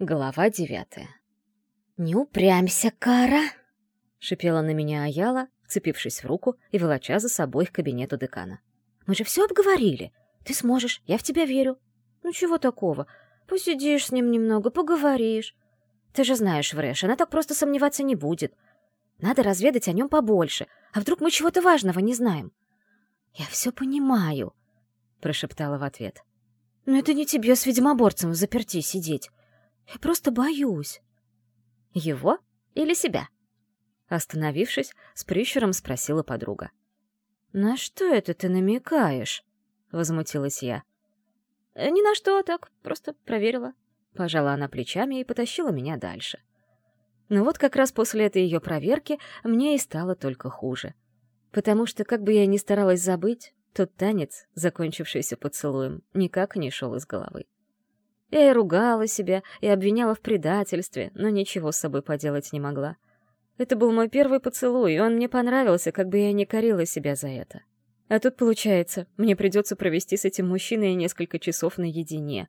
Глава девятая. «Не упрямься, Кара!» — шипела на меня Аяла, вцепившись в руку и волоча за собой к кабинету декана. «Мы же все обговорили. Ты сможешь, я в тебя верю. Ну чего такого? Посидишь с ним немного, поговоришь. Ты же знаешь, Врэш, она так просто сомневаться не будет. Надо разведать о нем побольше, а вдруг мы чего-то важного не знаем?» «Я все понимаю», — прошептала в ответ. «Но это не тебе с ведьмоборцем в заперти сидеть. Я просто боюсь. Его или себя? Остановившись, с прищуром спросила подруга. «На что это ты намекаешь?» — возмутилась я. «Э, «Ни на что, так, просто проверила». Пожала она плечами и потащила меня дальше. Но вот как раз после этой ее проверки мне и стало только хуже. Потому что, как бы я ни старалась забыть, тот танец, закончившийся поцелуем, никак не шел из головы. Я и ругала себя, и обвиняла в предательстве, но ничего с собой поделать не могла. Это был мой первый поцелуй, и он мне понравился, как бы я ни корила себя за это. А тут, получается, мне придется провести с этим мужчиной несколько часов наедине.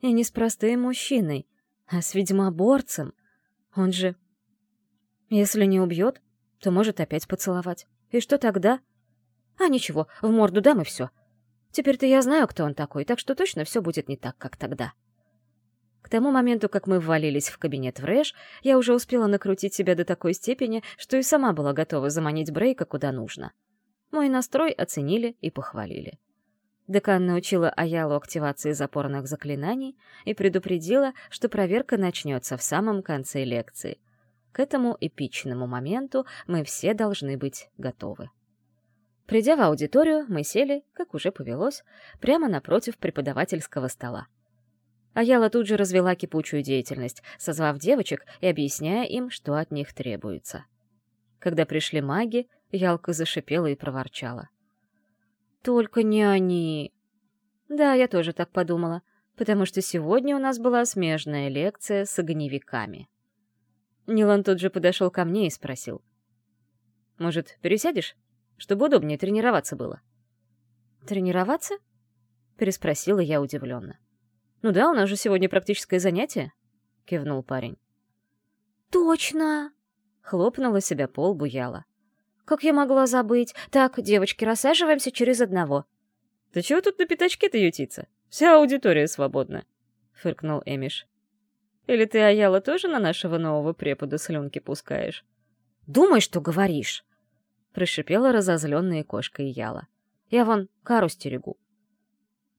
И не с простым мужчиной, а с ведьмоборцем. Он же... Если не убьет, то может опять поцеловать. И что тогда? А ничего, в морду дам и все. Теперь-то я знаю, кто он такой, так что точно все будет не так, как тогда. К тому моменту, как мы ввалились в кабинет в Рэш, я уже успела накрутить себя до такой степени, что и сама была готова заманить Брейка куда нужно. Мой настрой оценили и похвалили. Декан научила Аялу активации запорных заклинаний и предупредила, что проверка начнется в самом конце лекции. К этому эпичному моменту мы все должны быть готовы. Придя в аудиторию, мы сели, как уже повелось, прямо напротив преподавательского стола. Аяла тут же развела кипучую деятельность, созвав девочек и объясняя им, что от них требуется. Когда пришли маги, Ялка зашипела и проворчала. «Только не они!» Да, я тоже так подумала, потому что сегодня у нас была смежная лекция с огневиками. Нилан тут же подошел ко мне и спросил. «Может, пересядешь?» Чтобы удобнее тренироваться было. «Тренироваться?» — переспросила я удивленно. «Ну да, у нас же сегодня практическое занятие», — кивнул парень. «Точно!» — хлопнула себя по лбу Яла. «Как я могла забыть? Так, девочки, рассаживаемся через одного». «Ты чего тут на пятачке-то ютиться? Вся аудитория свободна», — фыркнул Эмиш. «Или ты, Аяла, тоже на нашего нового препода слюнки пускаешь?» «Думай, что говоришь!» Прошипела разозленная кошка и яла. «Я вон кару стерегу».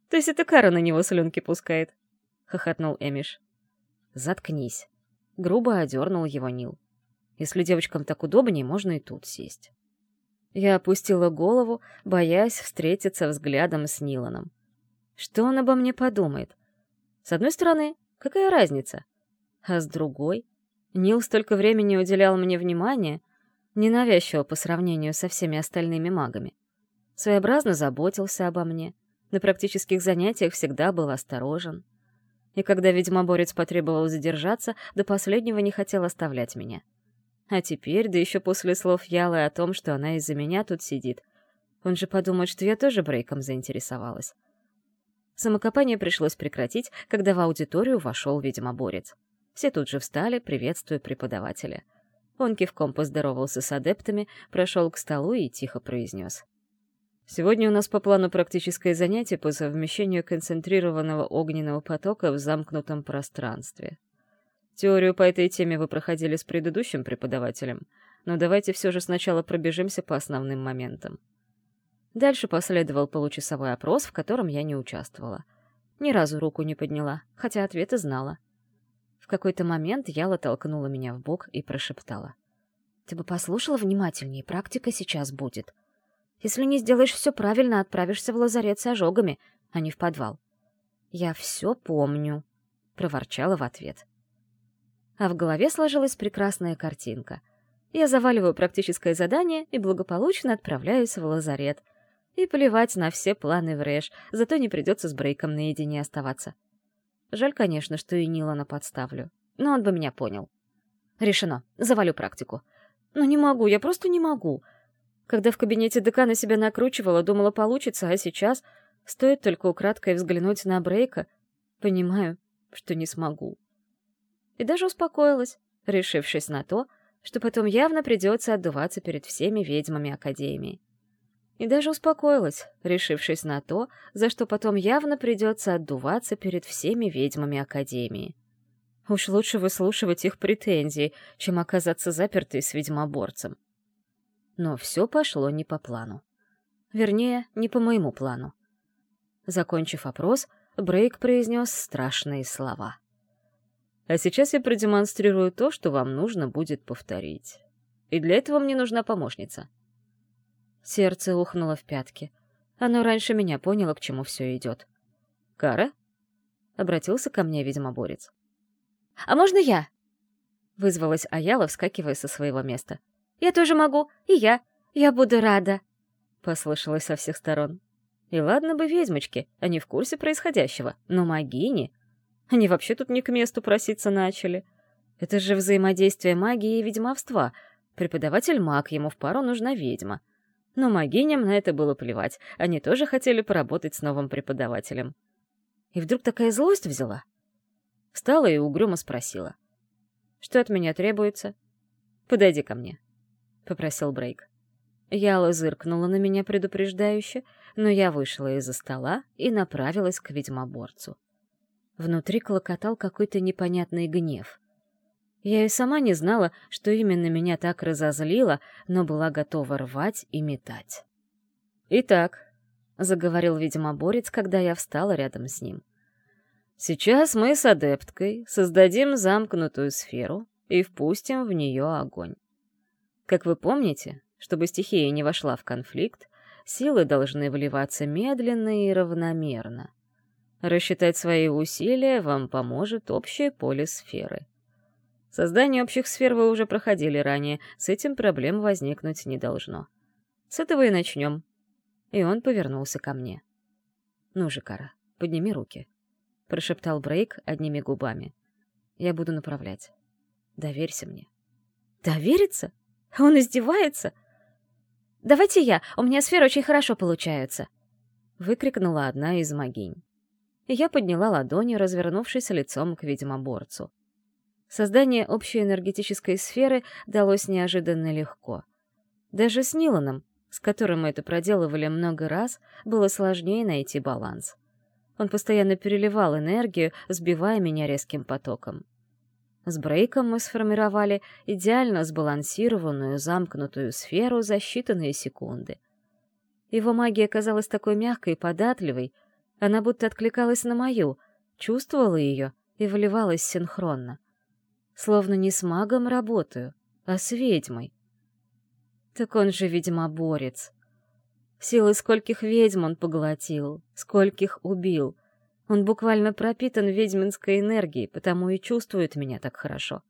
«То есть это кара на него слюнки пускает?» — хохотнул Эмиш. «Заткнись!» — грубо одернул его Нил. «Если девочкам так удобнее, можно и тут сесть». Я опустила голову, боясь встретиться взглядом с Ниланом. Что он обо мне подумает? С одной стороны, какая разница? А с другой? Нил столько времени уделял мне внимания, ненавязчиво по сравнению со всеми остальными магами. Своеобразно заботился обо мне, на практических занятиях всегда был осторожен. И когда ведьмоборец потребовал задержаться, до последнего не хотел оставлять меня. А теперь, да еще после слов Ялы о том, что она из-за меня тут сидит, он же подумает, что я тоже брейком заинтересовалась. Самокопание пришлось прекратить, когда в аудиторию вошел ведьмоборец. Все тут же встали, приветствуя преподавателя — он кивком поздоровался с адептами, прошел к столу и тихо произнес. «Сегодня у нас по плану практическое занятие по совмещению концентрированного огненного потока в замкнутом пространстве. Теорию по этой теме вы проходили с предыдущим преподавателем, но давайте все же сначала пробежимся по основным моментам». Дальше последовал получасовой опрос, в котором я не участвовала. Ни разу руку не подняла, хотя ответы знала. В какой-то момент Яла толкнула меня в бок и прошептала. «Ты бы послушала внимательнее, практика сейчас будет. Если не сделаешь все правильно, отправишься в лазарет с ожогами, а не в подвал». «Я все помню», — проворчала в ответ. А в голове сложилась прекрасная картинка. Я заваливаю практическое задание и благополучно отправляюсь в лазарет. И плевать на все планы в Рэш, зато не придется с Брейком наедине оставаться. Жаль, конечно, что и Нилана подставлю. Но он бы меня понял. Решено. Завалю практику. Но не могу, я просто не могу. Когда в кабинете декана себя накручивала, думала, получится, а сейчас стоит только украдкой взглянуть на Брейка, понимаю, что не смогу. И даже успокоилась, решившись на то, что потом явно придется отдуваться перед всеми ведьмами Академии. И даже успокоилась, решившись на то, за что потом явно придется отдуваться перед всеми ведьмами Академии. Уж лучше выслушивать их претензии, чем оказаться запертой с ведьмоборцем. Но все пошло не по плану. Вернее, не по моему плану. Закончив опрос, Брейк произнес страшные слова. «А сейчас я продемонстрирую то, что вам нужно будет повторить. И для этого мне нужна помощница». Сердце ухнуло в пятки. Оно раньше меня поняло, к чему все идет. «Кара?» — обратился ко мне ведьмоборец. «А можно я?» — вызвалась Аяла, вскакивая со своего места. «Я тоже могу, и я. Я буду рада», — послышалось со всех сторон. И ладно бы ведьмочки, они в курсе происходящего, но магини... Они вообще тут не к месту проситься начали. Это же взаимодействие магии и ведьмовства. Преподаватель маг, ему в пару нужна ведьма. Но магиням на это было плевать, они тоже хотели поработать с новым преподавателем. И вдруг такая злость взяла. Встала и угрюмо спросила. «Что от меня требуется?» «Подойди ко мне», — попросил Брейк. Яла зыркнула на меня предупреждающе, но я вышла из-за стола и направилась к ведьмоборцу. Внутри клокотал какой-то непонятный гнев. Я и сама не знала, что именно меня так разозлило, но была готова рвать и метать. «Итак», — заговорил ведьмоборец, когда я встала рядом с ним, «сейчас мы с адепткой создадим замкнутую сферу и впустим в нее огонь. Как вы помните, чтобы стихия не вошла в конфликт, Силы должны вливаться медленно и равномерно. Рассчитать свои усилия вам поможет общее поле сферы. Создание общих сфер вы уже проходили ранее, с этим проблем возникнуть не должно. С этого и начнем. И он повернулся ко мне. «Ну же, Кара, подними руки», — прошептал Брейк одними губами. «Я буду направлять. Доверься мне». «Довериться? Он издевается?» «Давайте я, у меня сферы очень хорошо получаются!» — выкрикнула одна из могинь. Я подняла ладони, развернувшись лицом к ведьмоборцу. Создание общей энергетической сферы далось неожиданно легко. Даже с Ниланом, с которым мы это проделывали много раз, было сложнее найти баланс. Он постоянно переливал энергию, сбивая меня резким потоком. С Брейком мы сформировали идеально сбалансированную замкнутую сферу за считанные секунды. Его магия казалась такой мягкой и податливой, она будто откликалась на мою, чувствовала ее и выливалась синхронно. Словно не с магом работаю, а с ведьмой. Так он же ведьмоборец. Силы скольких ведьм он поглотил, скольких убил — он буквально пропитан ведьминской энергией, потому и чувствует меня так хорошо.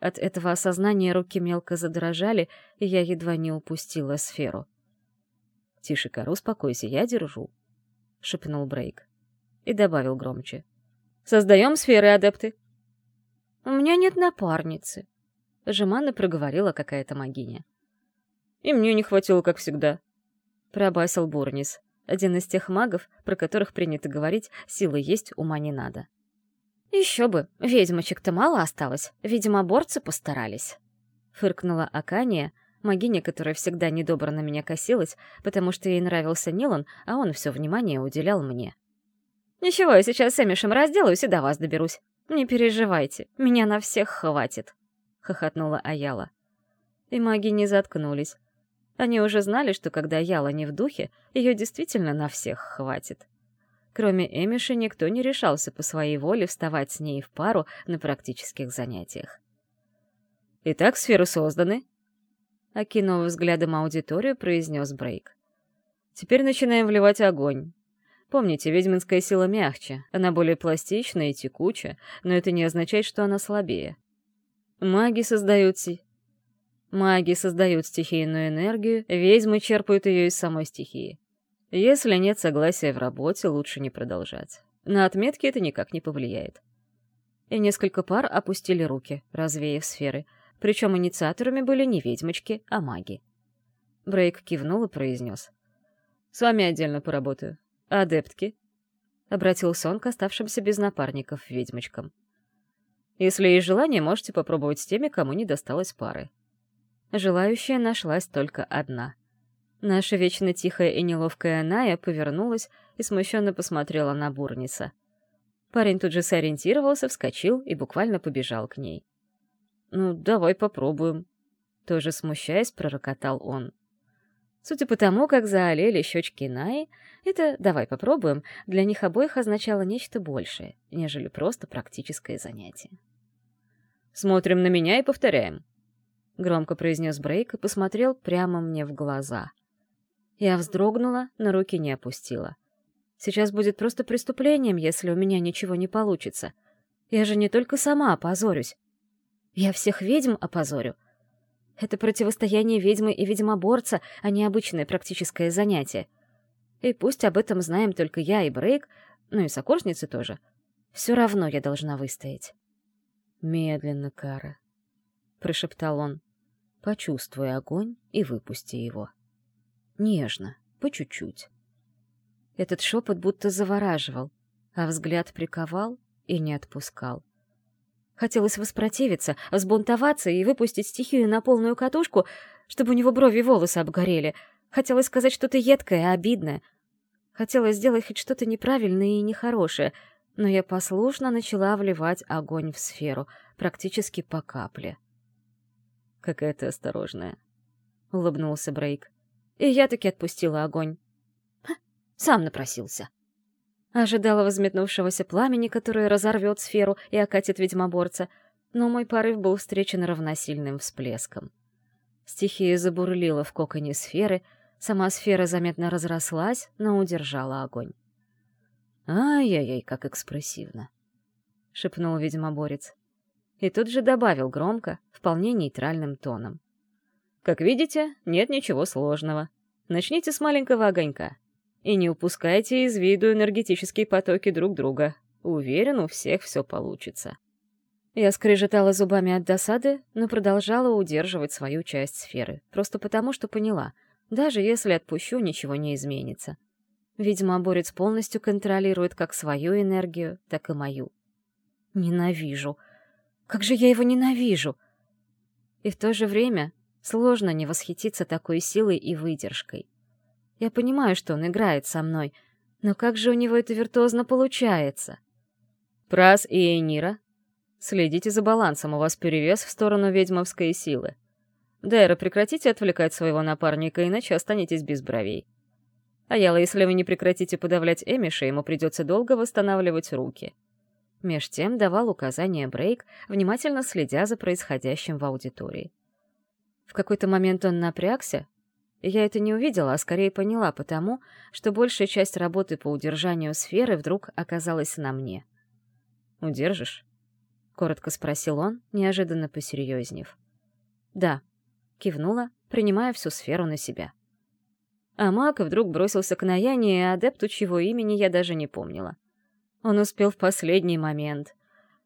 От этого осознания руки мелко задрожали, и я едва не упустила сферу. «Тише, Кар, успокойся, я держу», — шепнул Брейк. И добавил громче. «Создаем сферы, адепты!» «У меня нет напарницы», — жеманно проговорила какая-то магиня. «И мне не хватило, как всегда», — пробасил Бурнис. Один из тех магов, про которых принято говорить, силы есть, ума не надо. «Еще бы, ведьмочек-то мало осталось, видимо, борцы постарались», — фыркнула Акания, магиня, которая всегда недобро на меня косилась, потому что ей нравился Нилан, а он все внимание уделял мне. «Ничего, я сейчас с Эмишем разделаюсь и до вас доберусь. Не переживайте, меня на всех хватит», — хохотнула Аяла. И маги не заткнулись. Они уже знали, что когда Яла не в духе, ее действительно на всех хватит. Кроме Эмиши, никто не решался по своей воле вставать с ней в пару на практических занятиях. «Итак, сферы созданы», — окинув взглядом аудиторию, произнес Брейк. «Теперь начинаем вливать огонь. Помните, ведьминская сила мягче, она более пластична и текуча, но это не означает, что она слабее. Маги создают си Маги создают стихийную энергию, ведьмы черпают ее из самой стихии. Если нет согласия в работе, лучше не продолжать. На отметки это никак не повлияет. И несколько пар опустили руки, развеяв сферы, причем инициаторами были не ведьмочки, а маги. Брейк кивнул и произнес. «С вами отдельно поработаю. Адептки?» Обратился он к оставшимся без напарников ведьмочкам. Если есть желание, можете попробовать с теми, кому не досталось пары. Желающая нашлась только одна. Наша вечно тихая и неловкая Ная повернулась и смущенно посмотрела на Бурниса. Парень тут же сориентировался, вскочил и буквально побежал к ней. «Ну, давай попробуем», — тоже смущаясь, пророкотал он. Судя по тому, как заолели щечки Наи, это «давай попробуем» для них обоих означало нечто большее, нежели просто практическое занятие. «Смотрим на меня и повторяем», — громко произнес Брейк и посмотрел прямо мне в глаза. Я вздрогнула, но руки не опустила. Сейчас будет просто преступлением, если у меня ничего не получится. Я же не только сама опозорюсь. Я всех ведьм опозорю. Это противостояние ведьмы и ведьмоборца, а не обычное практическое занятие. И пусть об этом знаем только я и Брейк, ну и сокурсницы тоже, все равно я должна выстоять. «Медленно, Кара», — прошептал он. «Почувствуй огонь и выпусти его. Нежно, по чуть-чуть». Этот шепот будто завораживал, а взгляд приковал и не отпускал. Хотелось воспротивиться, взбунтоваться и выпустить стихию на полную катушку, чтобы у него брови и волосы обгорели. Хотелось сказать что-то едкое, обидное. Хотелось сделать хоть что-то неправильное и нехорошее, но я послушно начала вливать огонь в сферу, практически по капле. «Какая ты осторожная», — улыбнулся Брейк. И я таки отпустила огонь. Сам напросился. Ожидала возметнувшегося пламени, которое разорвет сферу и окатит ведьмоборца, но мой порыв был встречен равносильным всплеском. Стихия забурлила в коконе сферы, сама сфера заметно разрослась, но удержала огонь. «Ай-яй-яй, как экспрессивно!» — шепнул ведьмоборец. И тут же добавил громко, вполне нейтральным тоном. «Как видите, нет ничего сложного. Начните с маленького огонька. И не упускайте из виду энергетические потоки друг друга. Уверен, у всех все получится. Я скрежетала зубами от досады, но продолжала удерживать свою часть сферы, просто потому что поняла, даже если отпущу, ничего не изменится. Видимо, борец полностью контролирует как свою энергию, так и мою. Ненавижу. Как же я его ненавижу! И в то же время сложно не восхититься такой силой и выдержкой. Я понимаю, что он играет со мной, но как же у него это виртуозно получается? Прас и Энира, следите за балансом, у вас перевес в сторону ведьмовской силы. Дайра, прекратите отвлекать своего напарника, иначе останетесь без бровей. Аяла, если вы не прекратите подавлять Эмиша, ему придется долго восстанавливать руки. Меж тем давал указания Брейк, внимательно следя за происходящим в аудитории. В какой-то момент он напрягся, я это не увидела, а скорее поняла потому, что большая часть работы по удержанию сферы вдруг оказалась на мне. «Удержишь?» — коротко спросил он, неожиданно посерьезнев. «Да», — кивнула, принимая всю сферу на себя. А маг вдруг бросился к Наяне, адепту, чьего имени я даже не помнила. Он успел в последний момент.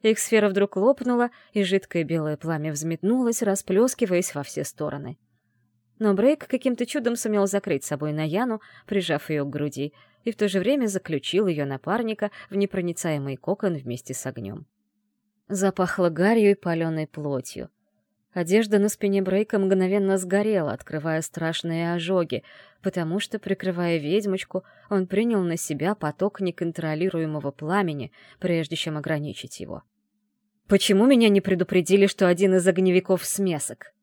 Их сфера вдруг лопнула, и жидкое белое пламя взметнулось, расплескиваясь во все стороны. Но Брейк каким-то чудом сумел закрыть собой Наяну, прижав ее к груди, и в то же время заключил ее напарника в непроницаемый кокон вместе с огнем. Запахло гарью и паленой плотью. Одежда на спине Брейка мгновенно сгорела, открывая страшные ожоги, потому что, прикрывая ведьмочку, он принял на себя поток неконтролируемого пламени, прежде чем ограничить его. «Почему меня не предупредили, что один из огневиков смесок?» —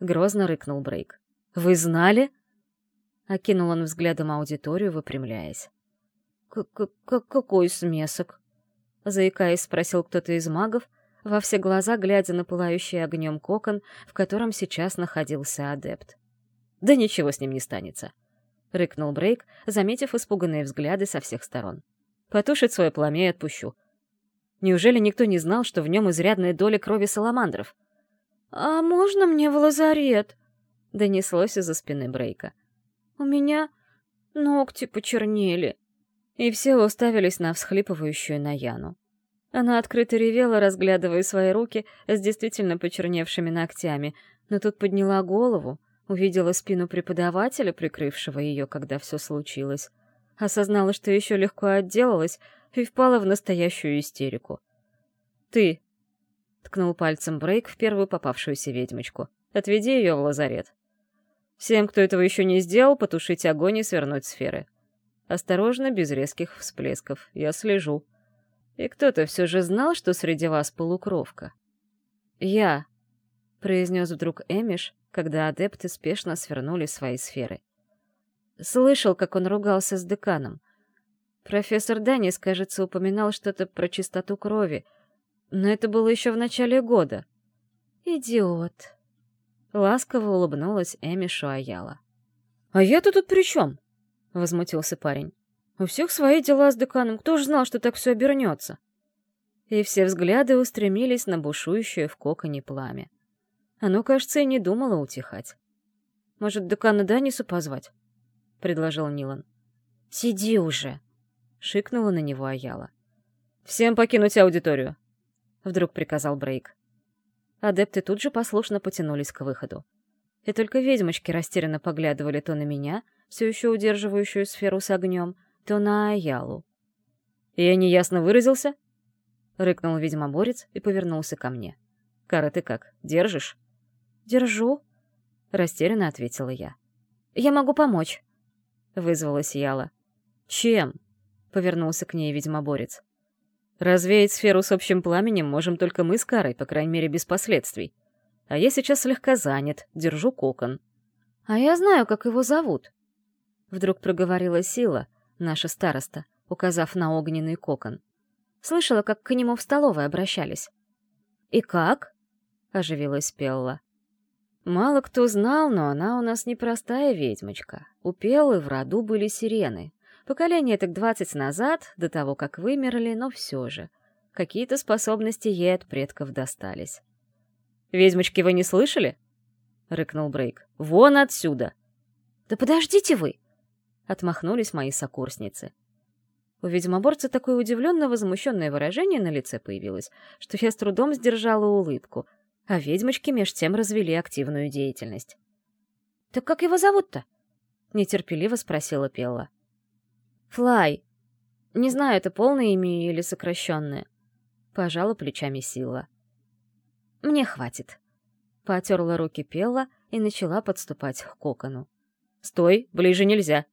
грозно рыкнул Брейк. «Вы знали?» Окинул он взглядом аудиторию, выпрямляясь. К -к «Какой смесок?» Заикаясь, спросил кто-то из магов, во все глаза глядя на пылающий огнем кокон, в котором сейчас находился адепт. «Да ничего с ним не станется», — рыкнул Брейк, заметив испуганные взгляды со всех сторон. «Потушит свое пламя и отпущу. Неужели никто не знал, что в нем изрядная доля крови саламандров?» «А можно мне в лазарет?» — донеслось из-за спины Брейка. «У меня ногти почернели». И все уставились на всхлипывающую Наяну. Она открыто ревела, разглядывая свои руки с действительно почерневшими ногтями, но тут подняла голову, увидела спину преподавателя, прикрывшего ее, когда все случилось, осознала, что еще легко отделалась, и впала в настоящую истерику. «Ты, — ткнул пальцем Брейк в первую попавшуюся ведьмочку. «Отведи ее в лазарет. Всем, кто этого еще не сделал, потушить огонь и свернуть сферы. Осторожно, без резких всплесков. Я слежу. И кто-то все же знал, что среди вас полукровка?» «Я», — произнес вдруг Эмиш, когда адепты спешно свернули свои сферы. Слышал, как он ругался с деканом. Профессор Данис, кажется, упоминал что-то про чистоту крови, но это было еще в начале года. «Идиот!» Ласково улыбнулась Эмишу Аяла. «А я-то тут при чем?» — возмутился парень. «У всех свои дела с деканом, кто ж знал, что так все обернется?» И все взгляды устремились на бушующее в коконе пламя. Оно, кажется, и не думало утихать. «Может, декана Данису позвать?» — предложил Нилан. «Сиди уже!» — шикнула на него Аяла. «Всем покинуть аудиторию!» — вдруг приказал Брейк. Адепты тут же послушно потянулись к выходу. И только ведьмочки растерянно поглядывали то на меня, все еще удерживающую сферу с огнем, то на Аялу. «Я неясно выразился?» — рыкнул ведьмоборец и повернулся ко мне. «Кара, ты как, держишь?» «Держу», — растерянно ответила я. «Я могу помочь», — вызвалась Яла. «Чем?» — повернулся к ней ведьмоборец. «Развеять сферу с общим пламенем можем только мы с Карой, по крайней мере, без последствий. А я сейчас слегка занят, держу кокон». «А я знаю, как его зовут», — вдруг проговорила Сила, наша староста, указав на огненный кокон. Слышала, как к нему в столовой обращались. «И как?» — оживилась Пелла. Мало кто знал, но она у нас непростая ведьмочка. У Пеллы в роду были сирены. Поколение так двадцать назад, до того, как вымерли, но все же. Какие-то способности ей от предков достались. «Ведьмочки, вы не слышали?» — рыкнул Брейк. «Вон отсюда!» «Да подождите вы!» — отмахнулись мои сокурсницы. У ведьмоборца такое удивленно возмущенное выражение на лице появилось, что я с трудом сдержала улыбку — а ведьмочки меж тем развели активную деятельность. «Так как его зовут-то?» — нетерпеливо спросила Пелла. «Флай. Не знаю, это полное имя или сокращенное». Пожала плечами Сила. «Мне хватит». Потерла руки Пелла и начала подступать к кокону. «Стой, ближе нельзя!»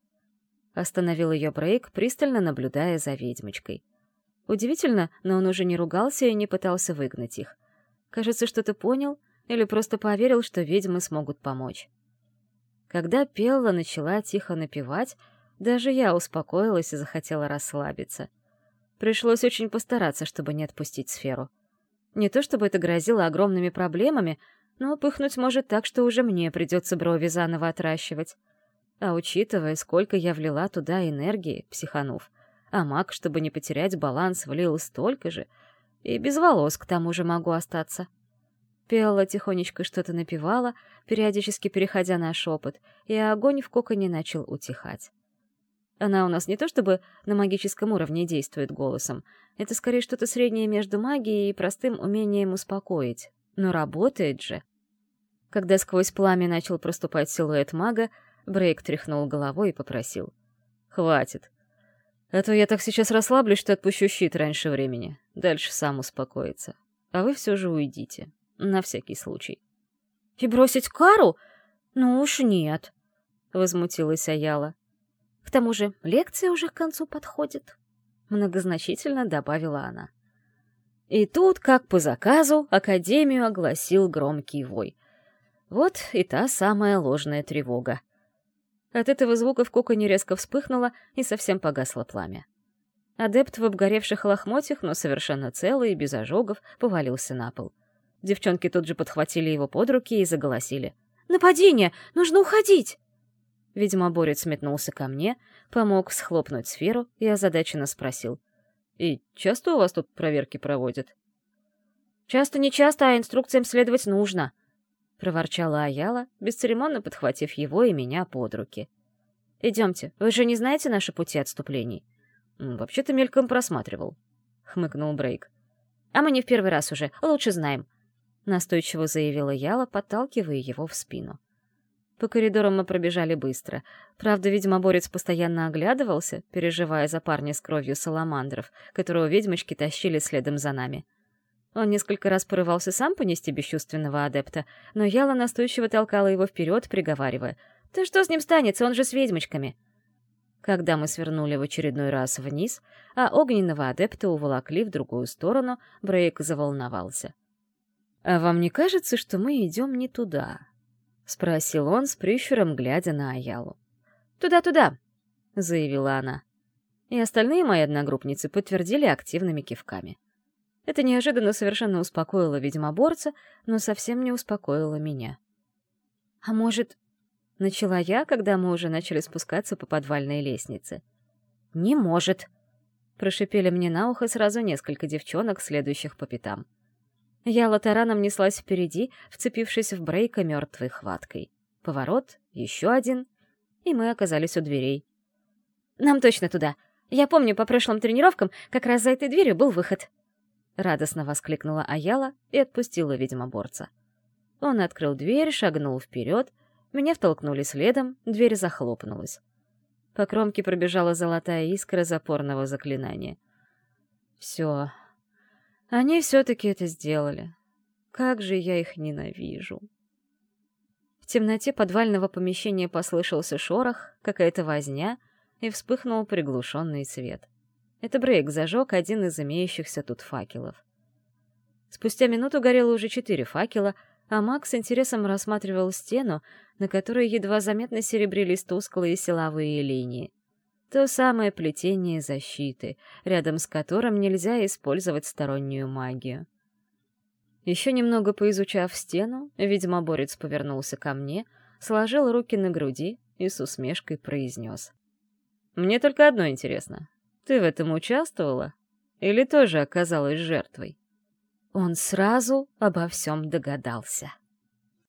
Остановил ее Брейк, пристально наблюдая за ведьмочкой. Удивительно, но он уже не ругался и не пытался выгнать их. Кажется, что-то понял или просто поверил, что ведьмы смогут помочь. Когда Пелла начала тихо напевать, даже я успокоилась и захотела расслабиться. Пришлось очень постараться, чтобы не отпустить сферу. Не то чтобы это грозило огромными проблемами, но пыхнуть может так, что уже мне придется брови заново отращивать. А учитывая, сколько я влила туда энергии, психанув, а маг, чтобы не потерять баланс, влил столько же — и без волос к тому же могу остаться. Пелла тихонечко что-то напевала, периодически переходя на шепот, и огонь в коконе начал утихать. Она у нас не то чтобы на магическом уровне действует голосом, это скорее что-то среднее между магией и простым умением успокоить. Но работает же. Когда сквозь пламя начал проступать силуэт мага, Брейк тряхнул головой и попросил. «Хватит. А то я так сейчас расслаблюсь, что отпущу щит раньше времени. Дальше сам успокоится. А вы все же уйдите. На всякий случай. «И бросить кару? Ну уж нет», — возмутилась Аяла. «К тому же лекция уже к концу подходит», — многозначительно добавила она. И тут, как по заказу, Академию огласил громкий вой. Вот и та самая ложная тревога. От этого звука в коконе резко вспыхнуло и совсем погасло пламя. Адепт в обгоревших лохмотьях, но совершенно целый и без ожогов, повалился на пол. Девчонки тут же подхватили его под руки и заголосили. «Нападение! Нужно уходить!» Ведьмоборец метнулся ко мне, помог схлопнуть сферу и озадаченно спросил. «И часто у вас тут проверки проводят?» «Часто-не часто, а инструкциям следовать нужно», — проворчала Аяла, бесцеремонно подхватив его и меня под руки. «Идемте, вы же не знаете наши пути отступлений?» «Вообще-то мельком просматривал», — хмыкнул Брейк. «А мы не в первый раз уже, лучше знаем», — настойчиво заявила Яла, подталкивая его в спину. По коридорам мы пробежали быстро. Правда, ведьмоборец постоянно оглядывался, переживая за парня с кровью саламандров, которого ведьмочки тащили следом за нами. Он несколько раз порывался сам понести бесчувственного адепта, но Яла настойчиво толкала его вперед, приговаривая. «Ты что с ним станется? Он же с ведьмочками!» Когда мы свернули в очередной раз вниз, а огненного адепта уволокли в другую сторону, Брейк заволновался. «А вам не кажется, что мы идем не туда?» — спросил он с прищуром, глядя на Аялу. «Туда-туда!» — заявила она. И остальные мои одногруппницы подтвердили активными кивками. Это неожиданно совершенно успокоило ведьмоборца, но совсем не успокоило меня. «А может...» — начала я, когда мы уже начали спускаться по подвальной лестнице. «Не может!» — прошипели мне на ухо сразу несколько девчонок, следующих по пятам. Я латараном неслась впереди, вцепившись в Брейка мертвой хваткой. Поворот, еще один, и мы оказались у дверей. «Нам точно туда. Я помню, по прошлым тренировкам как раз за этой дверью был выход». Радостно воскликнула Аяла и отпустила ведьмоборца. Он открыл дверь, шагнул вперед, меня втолкнули следом, дверь захлопнулась. По кромке пробежала золотая искра запорного заклинания. Все, они все-таки это сделали. Как же я их ненавижу. В темноте подвального помещения послышался шорох, какая-то возня, и вспыхнул приглушенный свет. Это Брейк зажег один из имеющихся тут факелов. Спустя минуту горело уже четыре факела, а Макс с интересом рассматривал стену, на которой едва заметно серебрились тусклые силовые линии. То самое плетение защиты, рядом с которым нельзя использовать стороннюю магию. Еще немного поизучав стену, ведьмоборец повернулся ко мне, сложил руки на груди и с усмешкой произнес. «Мне только одно интересно. Ты в этом участвовала? Или тоже оказалась жертвой?» Он сразу обо всем догадался.